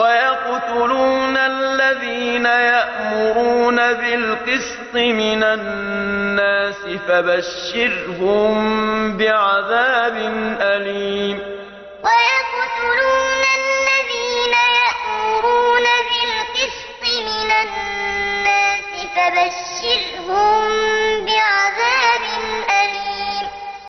ويقتلون الذين يأمرون بالقسط من الناس فبشرهم بعذاب أليم. ويقتلون الذين يأمرون بالقسط من الناس فبشرهم